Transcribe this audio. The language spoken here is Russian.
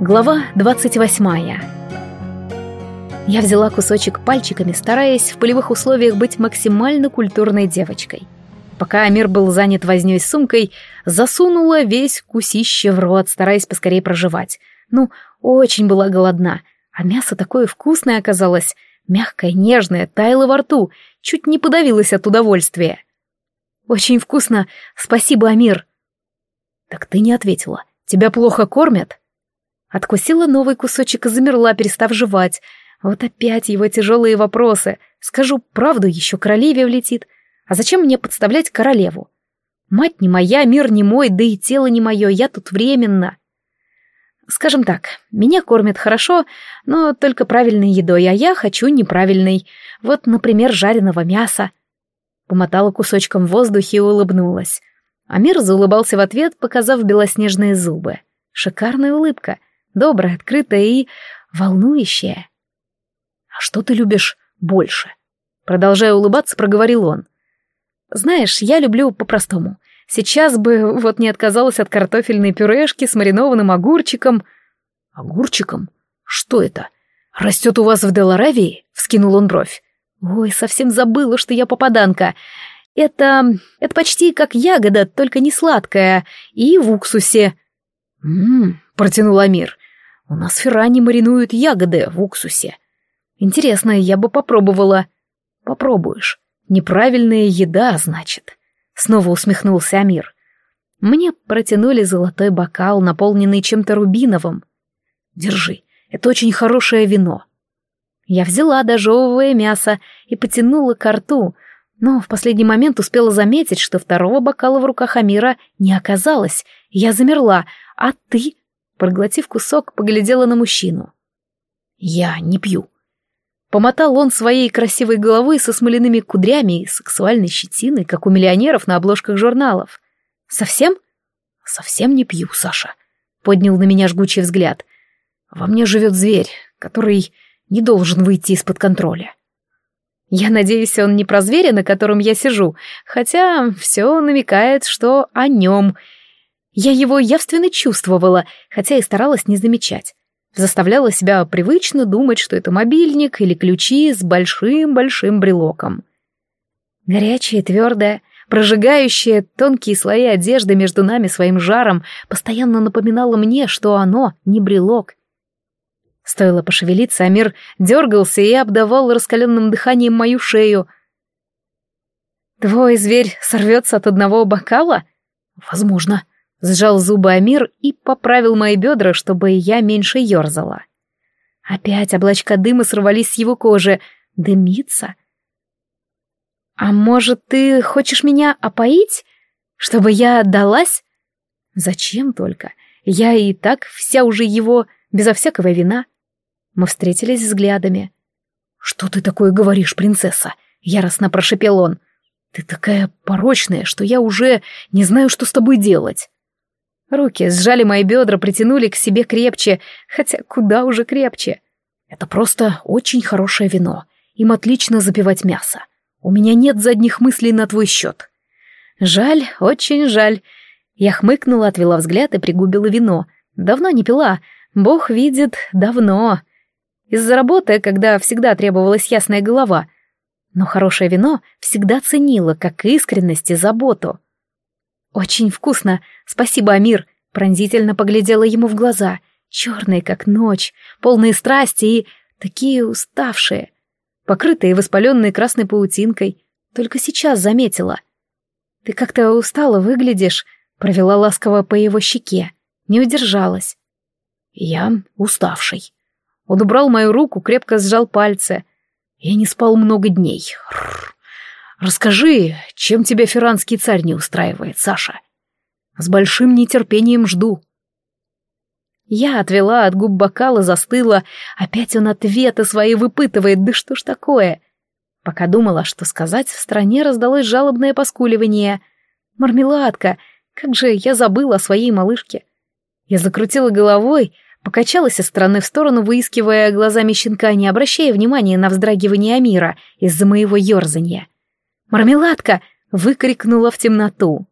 Глава 28. Я взяла кусочек пальчиками, стараясь в полевых условиях быть максимально культурной девочкой. Пока Амир был занят вознёй с сумкой, засунула весь кусище в рот, стараясь поскорее проживать. Ну, очень была голодна, а мясо такое вкусное оказалось, мягкое, нежное, таяло во рту, чуть не подавилась от удовольствия. «Очень вкусно, спасибо, Амир». «Так ты не ответила. Тебя плохо кормят?» Откусила новый кусочек и замерла, перестав жевать. Вот опять его тяжелые вопросы. Скажу правду, еще королеве влетит. А зачем мне подставлять королеву? Мать не моя, мир не мой, да и тело не мое, я тут временно. Скажем так, меня кормят хорошо, но только правильной едой, а я хочу неправильной. Вот, например, жареного мяса. Помотала кусочком в воздухе и улыбнулась. Амир заулыбался в ответ, показав белоснежные зубы. Шикарная улыбка — добрая, открытая и волнующая. «А что ты любишь больше?» Продолжая улыбаться, проговорил он. «Знаешь, я люблю по-простому. Сейчас бы вот не отказалась от картофельной пюрешки с маринованным огурчиком». «Огурчиком? Что это? Растет у вас в Деларавии?» — вскинул он бровь. «Ой, совсем забыла, что я попаданка. Это... это почти как ягода, только не сладкая, и в уксусе». «Ммм», — протянул Амир. У нас в Ферране маринуют ягоды в уксусе. Интересно, я бы попробовала. Попробуешь. Неправильная еда, значит. Снова усмехнулся Амир. Мне протянули золотой бокал, наполненный чем-то рубиновым. Держи, это очень хорошее вино. Я взяла, дожевывая мясо, и потянула ко рту, но в последний момент успела заметить, что второго бокала в руках Амира не оказалось. Я замерла. А ты? Проглотив кусок, поглядела на мужчину. «Я не пью». Помотал он своей красивой головой со смоляными кудрями и сексуальной щетиной, как у миллионеров на обложках журналов. «Совсем?» «Совсем не пью, Саша», — поднял на меня жгучий взгляд. «Во мне живет зверь, который не должен выйти из-под контроля». Я надеюсь, он не про зверя, на котором я сижу, хотя все намекает, что о нем — я его явственно чувствовала, хотя и старалась не замечать. Заставляла себя привычно думать, что это мобильник или ключи с большим-большим брелоком. Горячее, твердое, прожигающее тонкие слои одежды между нами своим жаром, постоянно напоминало мне, что оно не брелок. Стоило пошевелиться, Амир дергался и обдавал раскаленным дыханием мою шею. «Твой зверь сорвется от одного бокала?» «Возможно», Сжал зубы Амир и поправил мои бедра, чтобы я меньше ерзала. Опять облачка дыма сорвались с его кожи. Дымится. «А может, ты хочешь меня опоить? Чтобы я отдалась?» «Зачем только? Я и так вся уже его, безо всякого вина». Мы встретились взглядами. «Что ты такое говоришь, принцесса?» — яростно прошепел он. «Ты такая порочная, что я уже не знаю, что с тобой делать». Руки сжали мои бедра, притянули к себе крепче, хотя куда уже крепче. Это просто очень хорошее вино. Им отлично запивать мясо. У меня нет задних мыслей на твой счет. Жаль, очень жаль. Я хмыкнула, отвела взгляд и пригубила вино. Давно не пила. Бог видит, давно. Из-за работы, когда всегда требовалась ясная голова. Но хорошее вино всегда ценила, как искренность и заботу. «Очень вкусно. Спасибо, Амир», — пронзительно поглядела ему в глаза. Черные, как ночь, полные страсти и такие уставшие, покрытые воспаленной красной паутинкой. Только сейчас заметила. «Ты как-то устало выглядишь», — провела ласково по его щеке. Не удержалась. «Я уставший». Он убрал мою руку, крепко сжал пальцы. «Я не спал много дней. Расскажи, чем тебя ферранский царь не устраивает, Саша? С большим нетерпением жду. Я отвела от губ бокала, застыла. Опять он ответы свои выпытывает, да что ж такое? Пока думала, что сказать, в стране раздалось жалобное поскуливание. Мармеладка, как же я забыла о своей малышке. Я закрутила головой, покачалась из стороны в сторону, выискивая глазами щенка, не обращая внимания на вздрагивание Амира из-за моего ерзанья. «Мармеладка!» — выкрикнула в темноту.